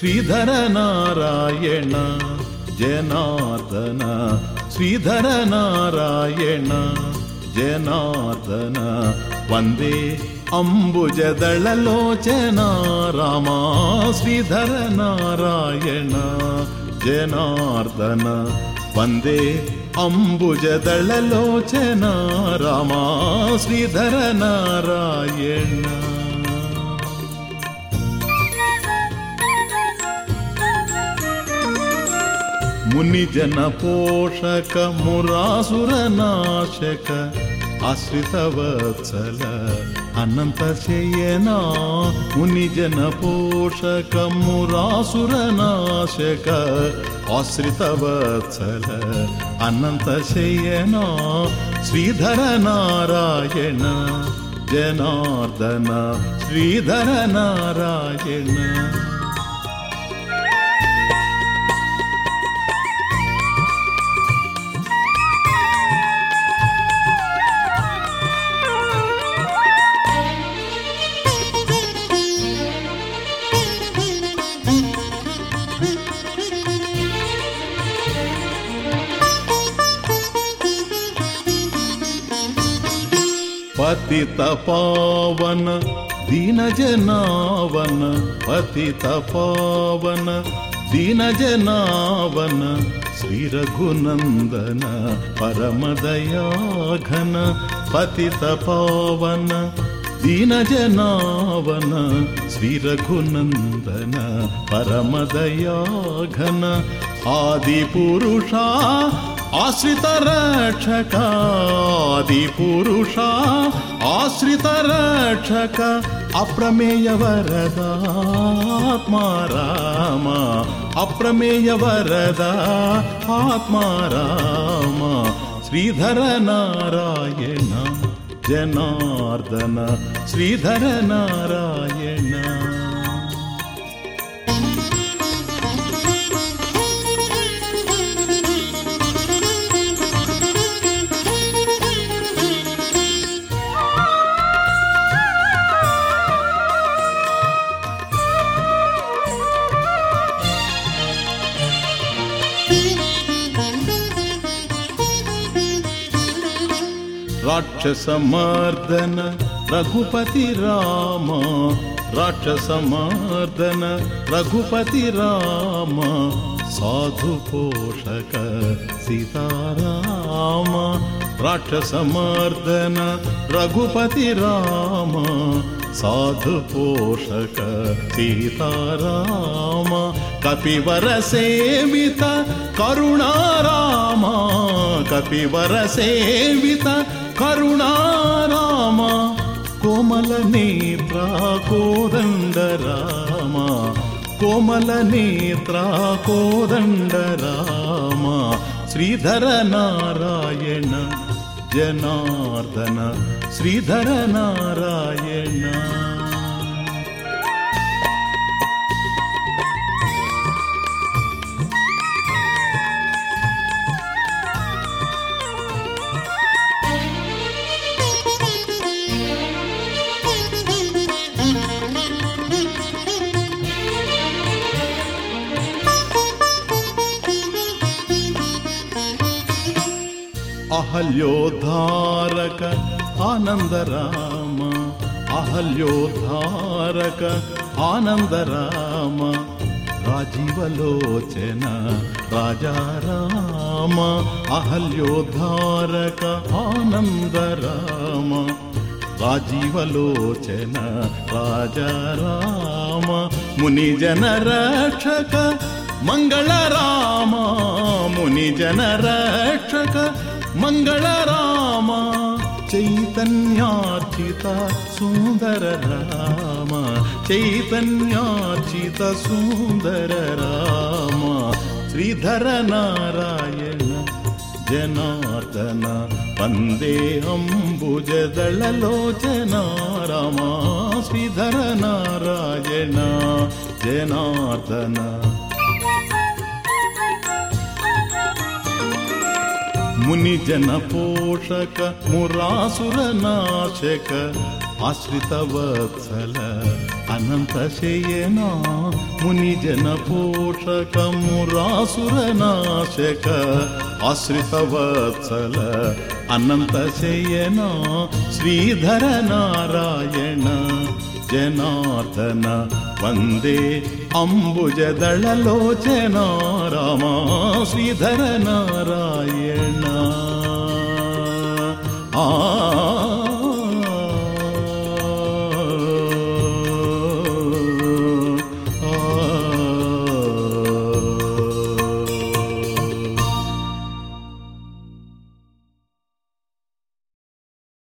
శ్రీధర నారాయణ జనార్దన. శ్రీధర నారాయణ జనార్దన. వందే అంబుజదళలోచన రామా. శ్రీధర నారాయణ జనార్దన. వందే అంబుజదళలోచన రామా. శ్రీధర నారాయణ. मुनिजनपोषक मुरासुरनाशक आश्रितवत्सल अनन्तशयना मुनिजनपोषक मुरासुरनाशक आश्रितवत्सल अनन्तशयना श्रीधरनारायण जनार्दन श्रीधरनारायण। पतितपावन दीनजनावन पतितपावन दीनजनावन श्रीरघुनन्दन परमदयाघन पतितपावन दीनजनावन श्रीरघुनन्दन परमदयाघन आदिपुरुषा आश्रितरक्षका दि पुरुष आश्रितरक्षक अप्रमेय वरदा आत्मा राम अप्रमेय वरद आत्मा राम श्रीधर नारायण जनार्दन श्रीधर नारायण राक्षसमर्दन रघुपति राम। राक्षसमर्दन रघुपति राम। साधु पोषक सीता राक्षसमर्दन रघुपति राम। साधु पोषक सीता कपिवर सेविता करुणाराम। कपिवर सेविता కరుణారామ కోమల నేత్ర ప్రాకోదండ రామ కోమలనేత్రాకోదండ రామ శ్రీధర నారాయణ జనార్దన శ్రీధర నారాయణ अहल्यो धारक आनन्द राम अहल्यो धारक आनन्द राम राजीवलोचन राजाराम अहल्यो धारक आनन्द राम राजीवलोचन राजाराम मुनिजन मङ्गलराम राम सुन्दर राम चैतन्यार्चित सुन्दर राम श्रीधर नारायण जनार्दन वन्दे अम्बुजदलोचना राम श्रीधर नारायण जनातन ముని జన పోషక మురాసుర నాశక ఆశ్రిత వత్సల అనంత శయనా ముని జన పోషక మురాసుర నాశక ఆశ్రిత వత్సల అనంత శయనా శ్రీధర నారాయణ ಜನಾರ್ದನ ವಂದೇ ಅಂಬುಜದಳಲೋಚನ ರಾಮ ಶ್ರೀಧರ ನಾರಾಯಣ